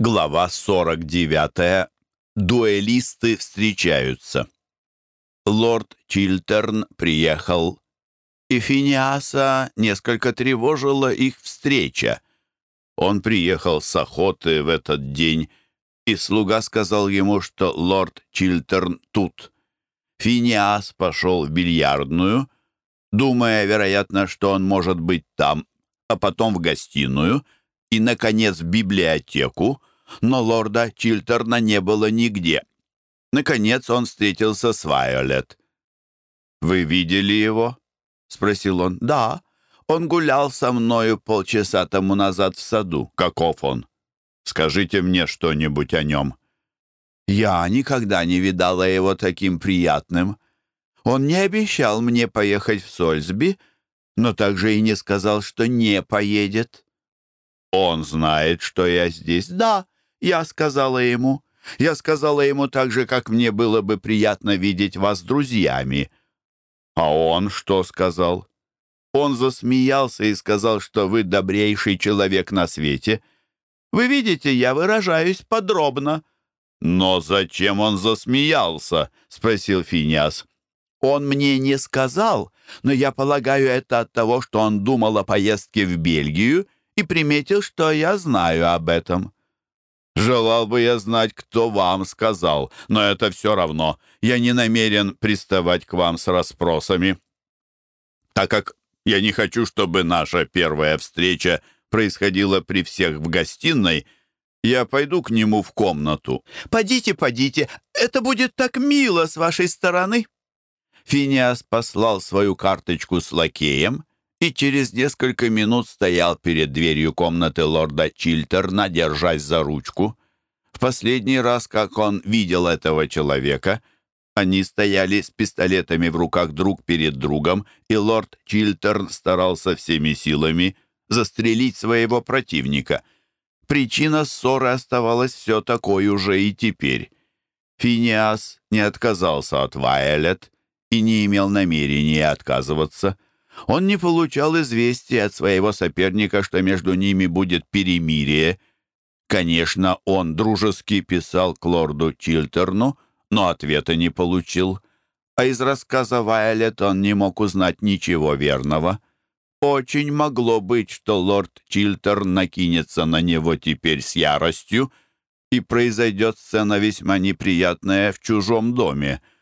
Глава 49. Дуэлисты встречаются. Лорд Чилтерн приехал, и Финиаса несколько тревожила их встреча. Он приехал с охоты в этот день, и слуга сказал ему, что лорд Чилтерн тут. Финиас пошел в бильярдную, думая, вероятно, что он может быть там, а потом в гостиную — и, наконец, библиотеку, но лорда Чилтерна не было нигде. Наконец он встретился с Вайолет. «Вы видели его?» — спросил он. «Да, он гулял со мною полчаса тому назад в саду. Каков он? Скажите мне что-нибудь о нем». «Я никогда не видала его таким приятным. Он не обещал мне поехать в Сольсби, но также и не сказал, что не поедет». «Он знает, что я здесь?» «Да, я сказала ему. Я сказала ему так же, как мне было бы приятно видеть вас друзьями». «А он что сказал?» Он засмеялся и сказал, что вы добрейший человек на свете. Вы видите, я выражаюсь подробно». «Но зачем он засмеялся?» — спросил Финиас. «Он мне не сказал, но я полагаю, это от того, что он думал о поездке в Бельгию и приметил, что я знаю об этом. Желал бы я знать, кто вам сказал, но это все равно. Я не намерен приставать к вам с расспросами, так как я не хочу, чтобы наша первая встреча происходила при всех в гостиной, я пойду к нему в комнату. «Подите, подите, это будет так мило с вашей стороны!» Финиас послал свою карточку с лакеем, и через несколько минут стоял перед дверью комнаты лорда Чилтерна, держась за ручку. В последний раз, как он видел этого человека, они стояли с пистолетами в руках друг перед другом, и лорд Чилтерн старался всеми силами застрелить своего противника. Причина ссоры оставалась все такой же и теперь. Финиас не отказался от Вайолет и не имел намерения отказываться — он не получал известия от своего соперника, что между ними будет перемирие. Конечно, он дружески писал к лорду Чилтерну, но ответа не получил. А из рассказа Вайолет он не мог узнать ничего верного. Очень могло быть, что лорд Чилтерн накинется на него теперь с яростью, и произойдет сцена весьма неприятная в чужом доме —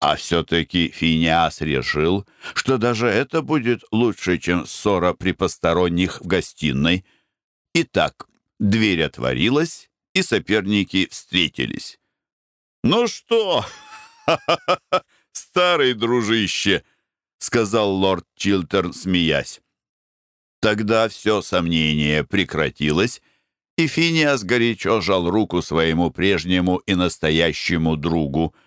а все-таки Финиас решил, что даже это будет лучше, чем ссора при посторонних в гостиной. Итак, дверь отворилась, и соперники встретились. «Ну что, старый дружище!» — сказал лорд Чилтерн, смеясь. Тогда все сомнение прекратилось, и Финиас горячо жал руку своему прежнему и настоящему другу —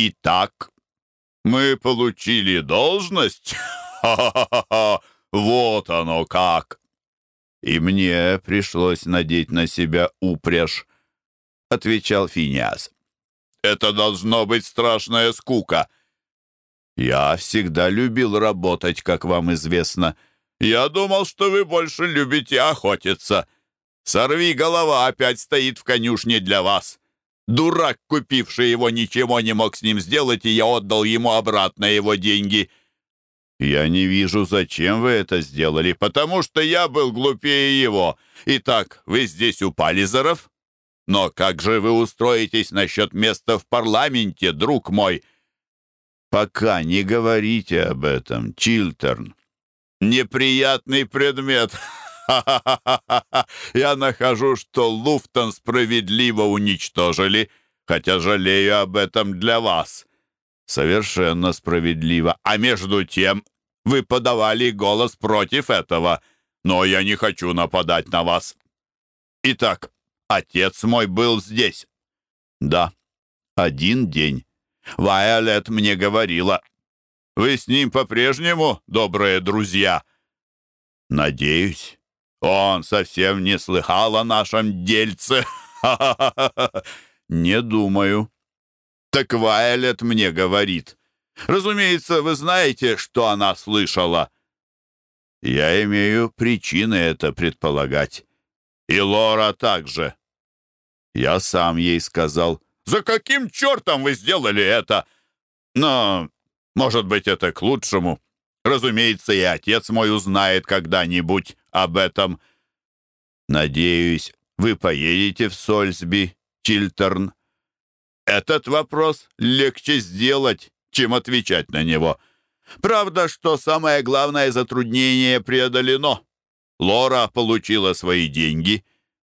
Итак, мы получили должность? Ха-ха-ха! Вот оно как! И мне пришлось надеть на себя упряжь, — отвечал Финиас. Это должно быть страшная скука. Я всегда любил работать, как вам известно. Я думал, что вы больше любите охотиться. Сорви голова опять стоит в конюшне для вас. Дурак, купивший его, ничего не мог с ним сделать, и я отдал ему обратно его деньги. Я не вижу, зачем вы это сделали, потому что я был глупее его. Итак, вы здесь у Пализеров? Но как же вы устроитесь насчет места в парламенте, друг мой? Пока не говорите об этом, Чилтерн. Неприятный предмет. Я нахожу, что Луфтон справедливо уничтожили, хотя жалею об этом для вас. Совершенно справедливо. А между тем вы подавали голос против этого, но я не хочу нападать на вас. Итак, отец мой был здесь. Да, один день. Вайолет мне говорила. Вы с ним по-прежнему добрые друзья? Надеюсь. Он совсем не слыхал о нашем дельце. Не думаю. Так Вайлет мне говорит. Разумеется, вы знаете, что она слышала. Я имею причины это предполагать. И Лора также. Я сам ей сказал, «За каким чертом вы сделали это?» Но, может быть, это к лучшему. Разумеется, и отец мой узнает когда-нибудь об этом. Надеюсь, вы поедете в Сольсби, Чилтерн. Этот вопрос легче сделать, чем отвечать на него. Правда, что самое главное затруднение преодолено. Лора получила свои деньги,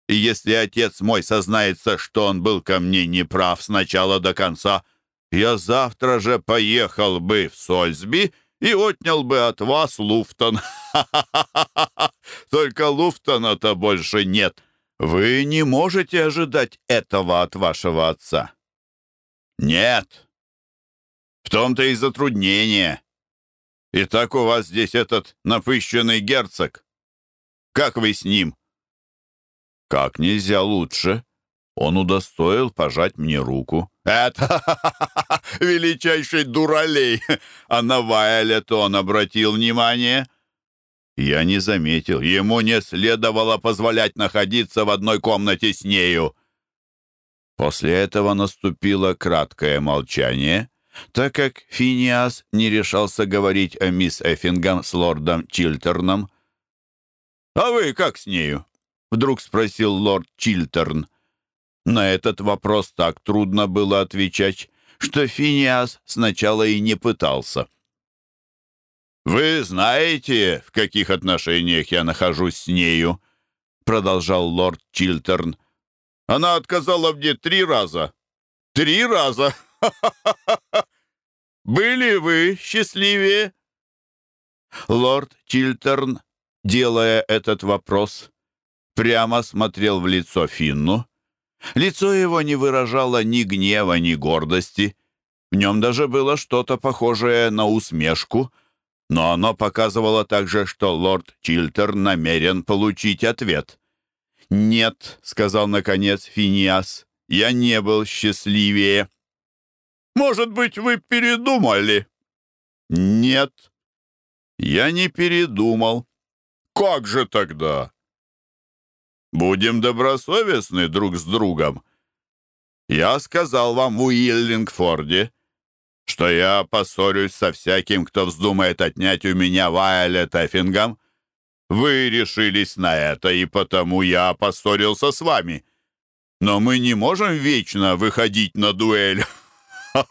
и если отец мой сознается, что он был ко мне неправ с начала до конца, я завтра же поехал бы в Сольсби и отнял бы от вас Луфтон. Только Луфтона-то больше нет. Вы не можете ожидать этого от вашего отца. Нет. В том-то и затруднение. И так у вас здесь этот напыщенный герцог. Как вы с ним? Как нельзя лучше. Он удостоил пожать мне руку. Это величайший дуралей. А на Вайлет он обратил внимание. Я не заметил. Ему не следовало позволять находиться в одной комнате с нею. После этого наступило краткое молчание, так как Финиас не решался говорить о мисс Эффингам с лордом Чилтерном. «А вы как с нею?» — вдруг спросил лорд Чилтерн. На этот вопрос так трудно было отвечать, что Финиас сначала и не пытался. «Вы знаете, в каких отношениях я нахожусь с нею?» — продолжал лорд Чилтерн. Она отказала мне три раза. Три раза! Были вы счастливее?» Лорд Чилтерн, делая этот вопрос, прямо смотрел в лицо Финну. Лицо его не выражало ни гнева, ни гордости. В нем даже было что-то похожее на усмешку, но оно показывало также, что лорд Чилтерн намерен получить ответ. «Нет», — сказал наконец Финиас, — «я не был счастливее». «Может быть, вы передумали?» «Нет, я не передумал». «Как же тогда?» «Будем добросовестны друг с другом. Я сказал вам в Уиллингфорде, что я поссорюсь со всяким, кто вздумает отнять у меня Вайолет Эффингам, вы решились на это, и потому я поссорился с вами. Но мы не можем вечно выходить на дуэль.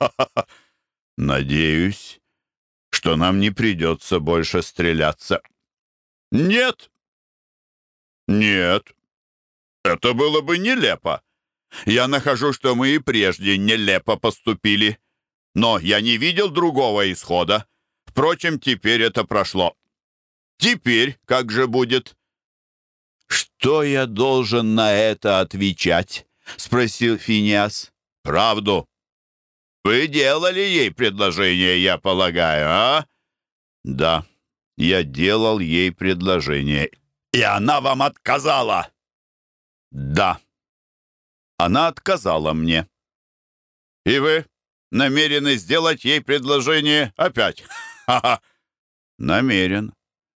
Надеюсь, что нам не придется больше стреляться. Нет. Нет. Это было бы нелепо. Я нахожу, что мы и прежде нелепо поступили. Но я не видел другого исхода. Впрочем, теперь это прошло. Теперь как же будет?» «Что я должен на это отвечать?» — спросил Финиас. «Правду. Вы делали ей предложение, я полагаю, а?» «Да, я делал ей предложение. И она вам отказала?» «Да, она отказала мне». «И вы намерены сделать ей предложение опять?» «Ха-ха!» «Намерен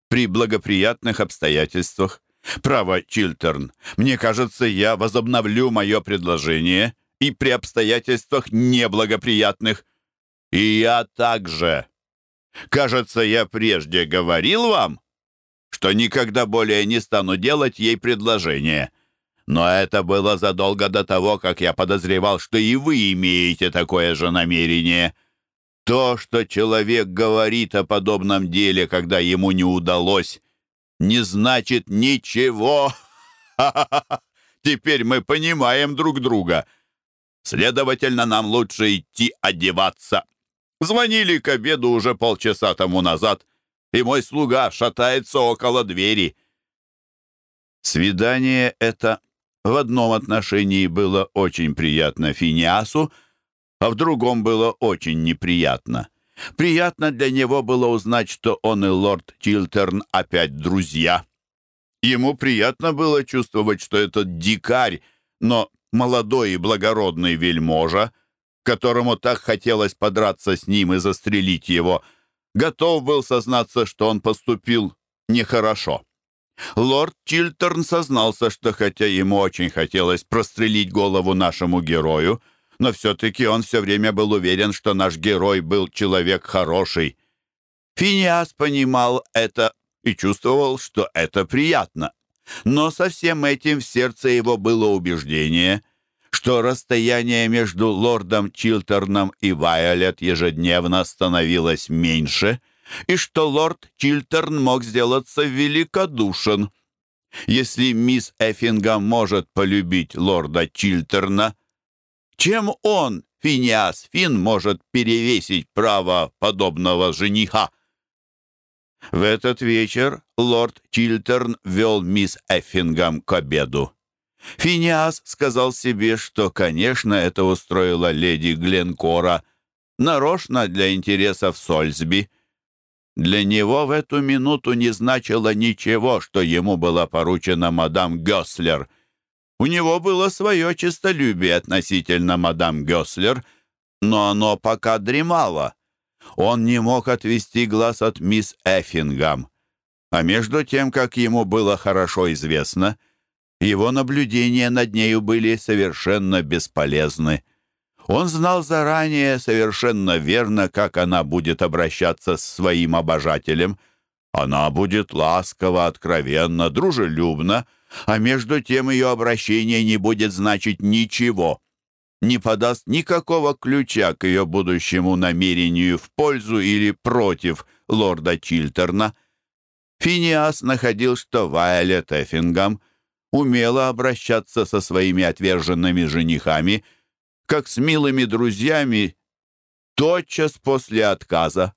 при благоприятных обстоятельствах. Право, Чилтерн, мне кажется, я возобновлю мое предложение и при обстоятельствах неблагоприятных. И я также. Кажется, я прежде говорил вам, что никогда более не стану делать ей предложение. Но это было задолго до того, как я подозревал, что и вы имеете такое же намерение. То, что человек говорит о подобном деле, когда ему не удалось, не значит ничего. Теперь мы понимаем друг друга. Следовательно, нам лучше идти одеваться. Звонили к обеду уже полчаса тому назад, и мой слуга шатается около двери. Свидание это в одном отношении было очень приятно Финиасу, а в другом было очень неприятно. Приятно для него было узнать, что он и лорд Чилтерн опять друзья. Ему приятно было чувствовать, что этот дикарь, но молодой и благородный вельможа, которому так хотелось подраться с ним и застрелить его, готов был сознаться, что он поступил нехорошо. Лорд Чилтерн сознался, что хотя ему очень хотелось прострелить голову нашему герою, но все-таки он все время был уверен, что наш герой был человек хороший. Финиас понимал это и чувствовал, что это приятно. Но со всем этим в сердце его было убеждение, что расстояние между лордом Чилтерном и Вайолет ежедневно становилось меньше, и что лорд Чилтерн мог сделаться великодушен. Если мисс Эффингам может полюбить лорда Чилтерна, чем он, Финиас Фин, может перевесить право подобного жениха? В этот вечер лорд Чилтерн вел мисс Эффингам к обеду. Финиас сказал себе, что, конечно, это устроила леди Гленкора, нарочно для интересов Сольсби. Для него в эту минуту не значило ничего, что ему было поручено мадам Гёслер. У него было свое честолюбие относительно мадам Гёслер, но оно пока дремало. Он не мог отвести глаз от мисс Эффингам. А между тем, как ему было хорошо известно, его наблюдения над нею были совершенно бесполезны. Он знал заранее совершенно верно, как она будет обращаться с своим обожателем. Она будет ласково, откровенно, дружелюбно, а между тем ее обращение не будет значить ничего не подаст никакого ключа к ее будущему намерению в пользу или против лорда Чилтерна. Финиас находил, что Вайолет Эффингам умела обращаться со своими отверженными женихами, как с милыми друзьями, тотчас после отказа.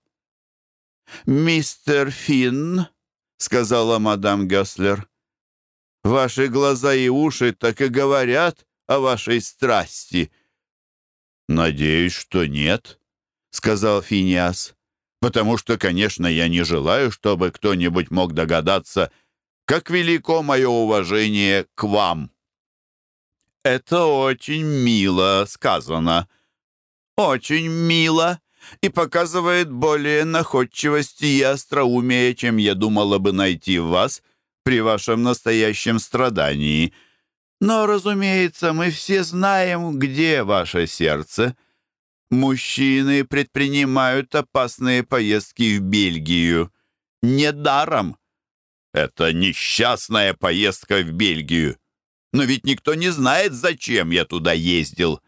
«Мистер Финн», — сказала мадам Гёслер, — «ваши глаза и уши так и говорят, о вашей страсти». «Надеюсь, что нет», — сказал Финиас, «потому что, конечно, я не желаю, чтобы кто-нибудь мог догадаться, как велико мое уважение к вам». «Это очень мило сказано», «Очень мило», и показывает более находчивости и остроумия, чем я думала бы найти в вас при вашем настоящем страдании. Но, разумеется, мы все знаем, где ваше сердце. Мужчины предпринимают опасные поездки в Бельгию. Недаром. Это несчастная поездка в Бельгию. Но ведь никто не знает, зачем я туда ездил.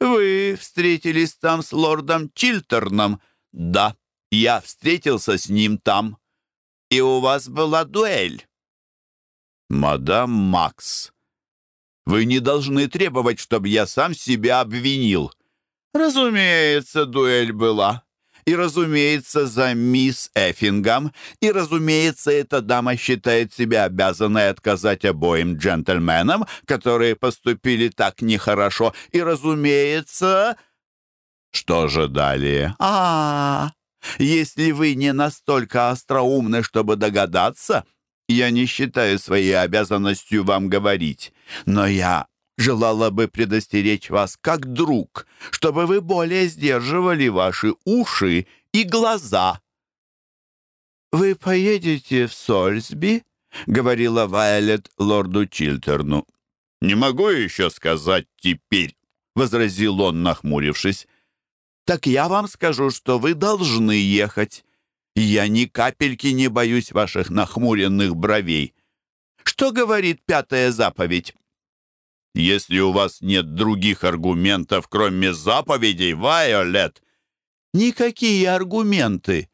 Вы встретились там с лордом Чилтерном? Да, я встретился с ним там. И у вас была дуэль. Мадам Макс, вы не должны требовать, чтобы я сам себя обвинил. Разумеется, дуэль была. И, разумеется, за мисс Эффингам. И, разумеется, эта дама считает себя обязанной отказать обоим джентльменам, которые поступили так нехорошо. И, разумеется... Что же далее? А, -а, -а если вы не настолько остроумны, чтобы догадаться, я не считаю своей обязанностью вам говорить, но я желала бы предостеречь вас как друг, чтобы вы более сдерживали ваши уши и глаза». «Вы поедете в Сольсби?» — говорила Вайолет лорду Чилтерну. «Не могу еще сказать теперь», — возразил он, нахмурившись. «Так я вам скажу, что вы должны ехать. Я ни капельки не боюсь ваших нахмуренных бровей. Что говорит пятая заповедь? Если у вас нет других аргументов, кроме заповедей, Вайолет, никакие аргументы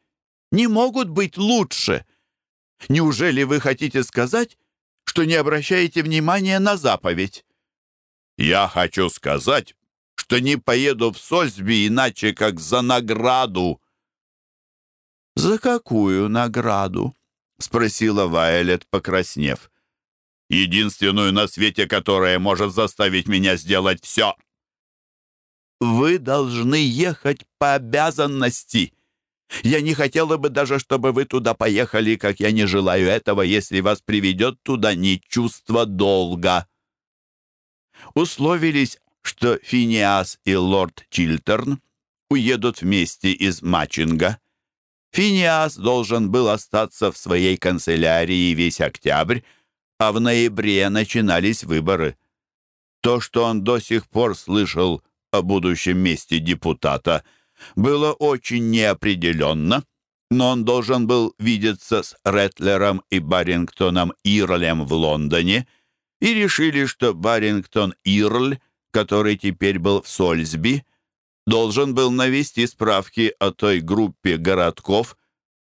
не могут быть лучше. Неужели вы хотите сказать, что не обращаете внимания на заповедь? Я хочу сказать, что не поеду в Сольсби иначе, как за награду, «За какую награду?» — спросила Вайолет, покраснев. «Единственную на свете, которая может заставить меня сделать все». «Вы должны ехать по обязанности. Я не хотела бы даже, чтобы вы туда поехали, как я не желаю этого, если вас приведет туда не чувство долга». Условились, что Финиас и лорд Чилтерн уедут вместе из Матчинга. Финиас должен был остаться в своей канцелярии весь октябрь, а в ноябре начинались выборы. То, что он до сих пор слышал о будущем месте депутата, было очень неопределенно, но он должен был видеться с Ретлером и Барингтоном Ирлем в Лондоне, и решили, что Барингтон Ирль, который теперь был в Сольсби, должен был навести справки о той группе городков,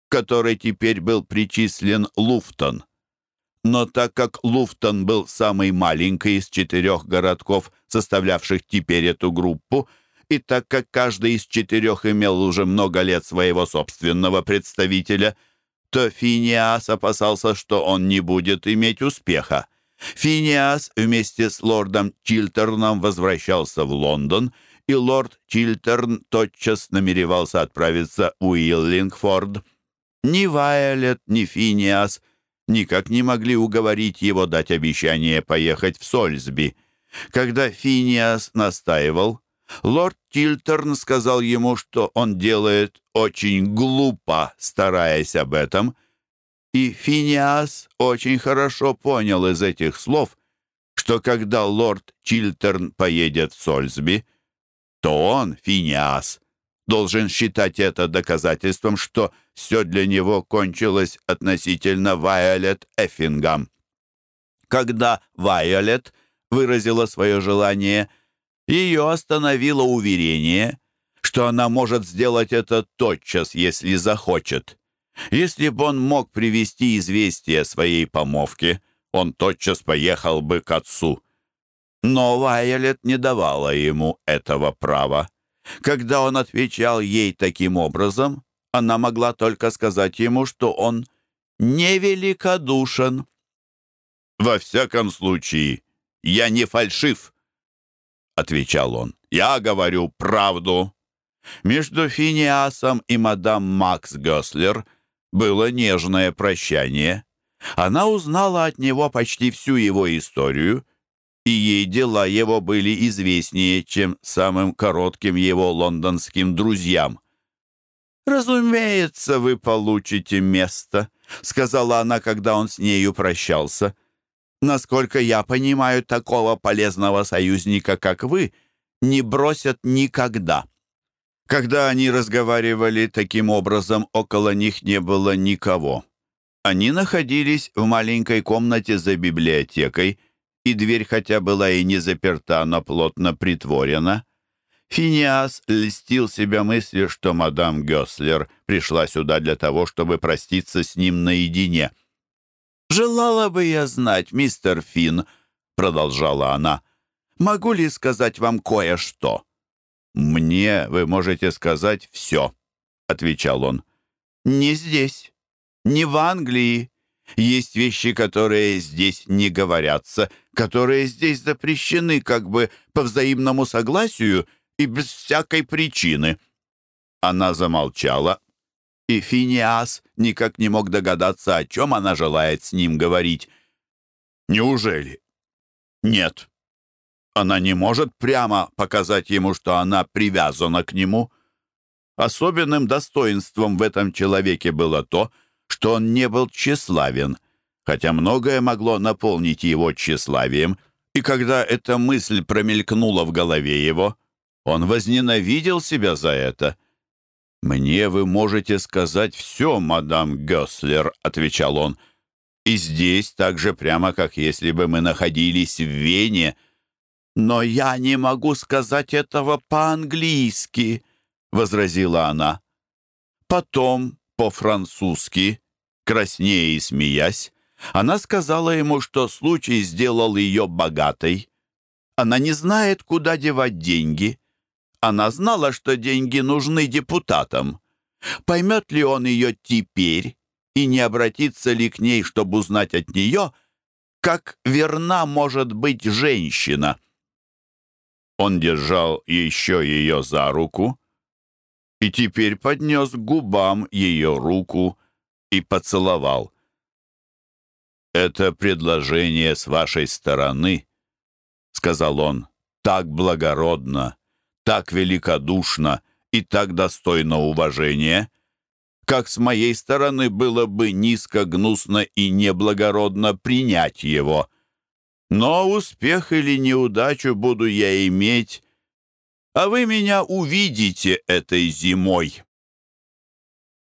которой теперь был причислен Луфтон. Но так как Луфтон был самый маленький из четырех городков, составлявших теперь эту группу, и так как каждый из четырех имел уже много лет своего собственного представителя, то Финиас опасался, что он не будет иметь успеха. Финиас вместе с лордом Чилтерном возвращался в Лондон, и лорд Чилтерн тотчас намеревался отправиться в Уиллингфорд. Ни Вайолет, ни Финиас никак не могли уговорить его дать обещание поехать в Сольсби. Когда Финиас настаивал, лорд Тильтерн сказал ему, что он делает очень глупо, стараясь об этом, и Финиас очень хорошо понял из этих слов, что когда лорд Чилтерн поедет в Сольсби, то он, Финиас, должен считать это доказательством, что все для него кончилось относительно Вайолет Эффингам. Когда Вайолет выразила свое желание, ее остановило уверение, что она может сделать это тотчас, если захочет. Если бы он мог привести известие о своей помовке, он тотчас поехал бы к отцу. Но Вайолет не давала ему этого права. Когда он отвечал ей таким образом, она могла только сказать ему, что он невеликодушен. «Во всяком случае, я не фальшив», — отвечал он. «Я говорю правду». Между Финиасом и мадам Макс Гёслер было нежное прощание. Она узнала от него почти всю его историю и ей дела его были известнее, чем самым коротким его лондонским друзьям. «Разумеется, вы получите место», — сказала она, когда он с нею прощался. «Насколько я понимаю, такого полезного союзника, как вы, не бросят никогда». Когда они разговаривали таким образом, около них не было никого. Они находились в маленькой комнате за библиотекой — и дверь хотя была и не заперта, но плотно притворена. Финиас льстил себя мыслью, что мадам Гёслер пришла сюда для того, чтобы проститься с ним наедине. «Желала бы я знать, мистер Финн», — продолжала она, — «могу ли сказать вам кое-что?» «Мне вы можете сказать все», — отвечал он. «Не здесь, не в Англии, есть вещи, которые здесь не говорятся, которые здесь запрещены как бы по взаимному согласию и без всякой причины». Она замолчала, и Финиас никак не мог догадаться, о чем она желает с ним говорить. «Неужели?» «Нет. Она не может прямо показать ему, что она привязана к нему». Особенным достоинством в этом человеке было то, что он не был тщеславен, хотя многое могло наполнить его тщеславием, и когда эта мысль промелькнула в голове его, он возненавидел себя за это. «Мне вы можете сказать все, мадам Гёслер», — отвечал он, «и здесь так же прямо, как если бы мы находились в Вене». «Но я не могу сказать этого по-английски», — возразила она. Потом, по-французски, краснея и смеясь, она сказала ему, что случай сделал ее богатой. Она не знает, куда девать деньги. Она знала, что деньги нужны депутатам. Поймет ли он ее теперь и не обратится ли к ней, чтобы узнать от нее, как верна может быть женщина? Он держал еще ее за руку и теперь поднес губам ее руку и поцеловал. «Это предложение с вашей стороны», — сказал он, — «так благородно, так великодушно и так достойно уважения, как с моей стороны было бы низко, гнусно и неблагородно принять его. Но успех или неудачу буду я иметь, а вы меня увидите этой зимой».